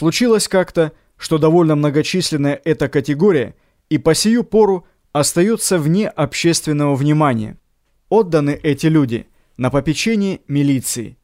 Случилось как-то, что довольно многочисленная эта категория и по сию пору остается вне общественного внимания. Отданы эти люди на попечение милиции.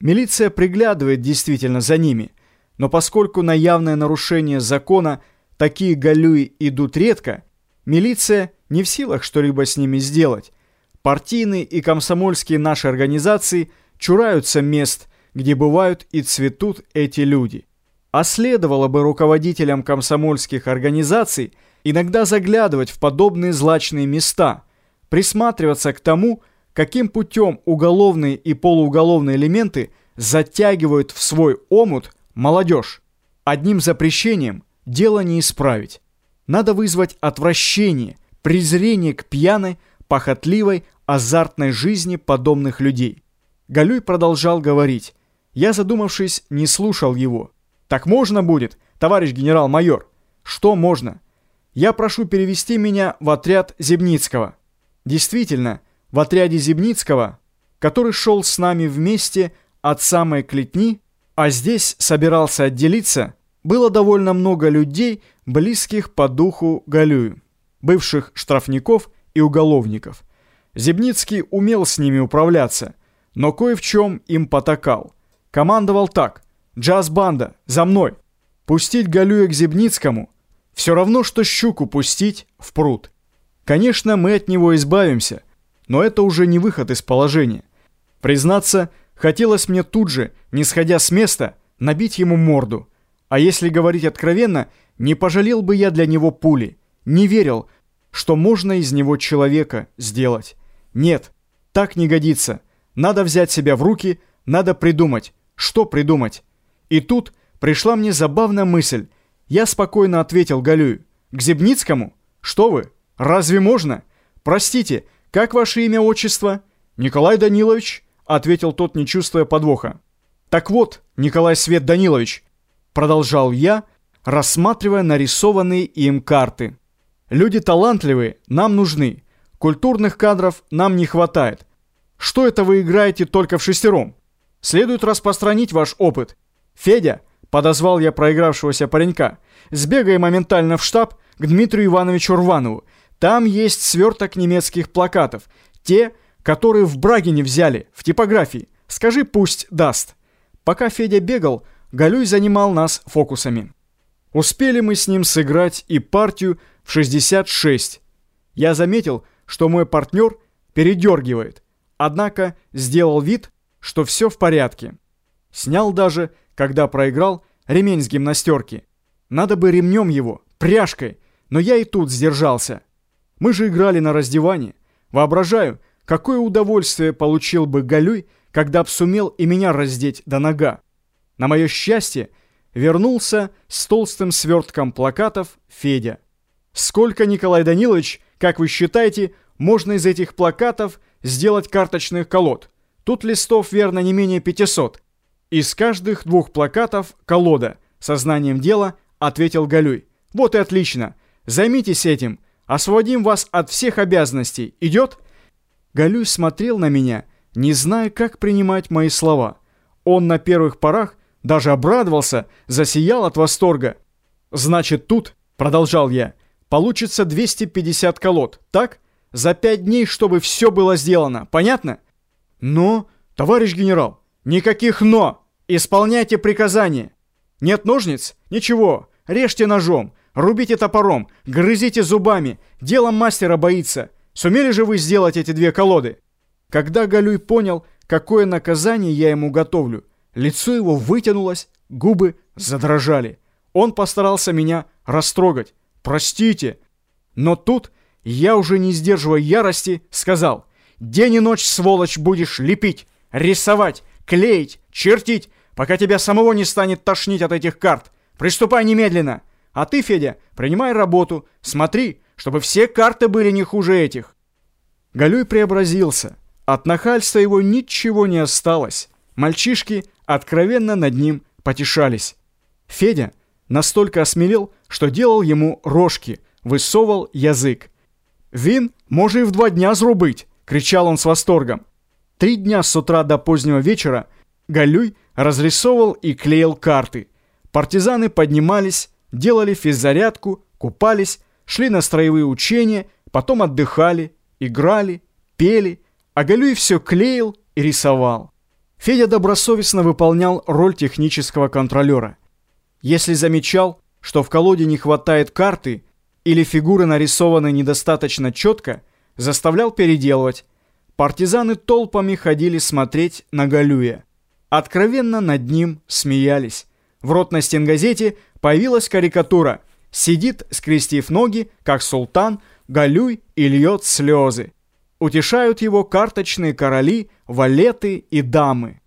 Милиция приглядывает действительно за ними, но поскольку на явное нарушение закона такие галюи идут редко, милиция не в силах что-либо с ними сделать. Партийные и комсомольские наши организации чураются мест, где бывают и цветут эти люди. А следовало бы руководителям комсомольских организаций иногда заглядывать в подобные злачные места, присматриваться к тому, каким путем уголовные и полууголовные элементы затягивают в свой омут молодежь. Одним запрещением дело не исправить. Надо вызвать отвращение, презрение к пьяной, похотливой, азартной жизни подобных людей. Галюй продолжал говорить. Я, задумавшись, не слушал его. «Так можно будет, товарищ генерал-майор?» «Что можно?» «Я прошу перевести меня в отряд Зебницкого». Действительно, в отряде Зебницкого, который шел с нами вместе от самой Клетни, а здесь собирался отделиться, было довольно много людей, близких по духу Галюю, бывших штрафников и уголовников. Зебницкий умел с ними управляться, но кое в чем им потакал. Командовал так «Джаз-банда, за мной!» Пустить Галюя к Зебницкому – все равно, что щуку пустить в пруд. Конечно, мы от него избавимся, но это уже не выход из положения. Признаться, хотелось мне тут же, не сходя с места, набить ему морду. А если говорить откровенно, не пожалел бы я для него пули. Не верил, что можно из него человека сделать. Нет, так не годится. Надо взять себя в руки, надо придумать. Что придумать? И тут пришла мне забавная мысль. Я спокойно ответил Галюю. К Зебницкому? Что вы? Разве можно? Простите, как ваше имя, отчество? Николай Данилович, ответил тот, не чувствуя подвоха. Так вот, Николай Свет Данилович, продолжал я, рассматривая нарисованные им карты. Люди талантливые нам нужны. Культурных кадров нам не хватает. Что это вы играете только в шестером? Следует распространить ваш опыт. Федя, подозвал я проигравшегося паренька, сбегай моментально в штаб к Дмитрию Ивановичу Рванову. Там есть сверток немецких плакатов. Те, которые в Брагине взяли, в типографии. Скажи, пусть даст. Пока Федя бегал, Галюй занимал нас фокусами. Успели мы с ним сыграть и партию в 66. Я заметил, что мой партнер передергивает, однако сделал вид, что все в порядке. Снял даже, когда проиграл, ремень с гимнастерки. Надо бы ремнем его, пряжкой, но я и тут сдержался. Мы же играли на раздевании. Воображаю, какое удовольствие получил бы Галюй, когда б сумел и меня раздеть до нога. На мое счастье, вернулся с толстым свертком плакатов Федя. Сколько, Николай Данилович, как вы считаете, можно из этих плакатов сделать карточных колод? Тут листов, верно, не менее 500. Из каждых двух плакатов колода. Сознанием дела ответил Галюй. Вот и отлично. Займитесь этим. Освободим вас от всех обязанностей. Идет? Галюй смотрел на меня, не зная, как принимать мои слова. Он на первых порах даже обрадовался, засиял от восторга. «Значит, тут, — продолжал я, — получится 250 колод, так? За пять дней, чтобы все было сделано, понятно?» «Но, товарищ генерал, никаких «но». Исполняйте приказания. Нет ножниц? Ничего, режьте ножом, рубите топором, грызите зубами. Делом мастера боится. Сумели же вы сделать эти две колоды?» Когда Галюй понял, какое наказание я ему готовлю, Лицо его вытянулось, губы задрожали. Он постарался меня растрогать. «Простите!» Но тут я, уже не сдерживая ярости, сказал «День и ночь, сволочь, будешь лепить, рисовать, клеить, чертить, пока тебя самого не станет тошнить от этих карт. Приступай немедленно! А ты, Федя, принимай работу, смотри, чтобы все карты были не хуже этих». Галюй преобразился. От нахальства его ничего не осталось. Мальчишки откровенно над ним потешались. Федя настолько осмелел, что делал ему рожки, высовывал язык. «Вин може и в два дня зрубить!» — кричал он с восторгом. Три дня с утра до позднего вечера Галюй разрисовывал и клеил карты. Партизаны поднимались, делали физзарядку, купались, шли на строевые учения, потом отдыхали, играли, пели, а Галюй все клеил и рисовал. Федя добросовестно выполнял роль технического контролера. Если замечал, что в колоде не хватает карты или фигуры нарисованы недостаточно четко, заставлял переделывать. Партизаны толпами ходили смотреть на Галюя. Откровенно над ним смеялись. В ротной стенгазете появилась карикатура. Сидит, скрестив ноги, как султан, Галюй и льет слезы. Утешают его карточные короли, валеты и дамы.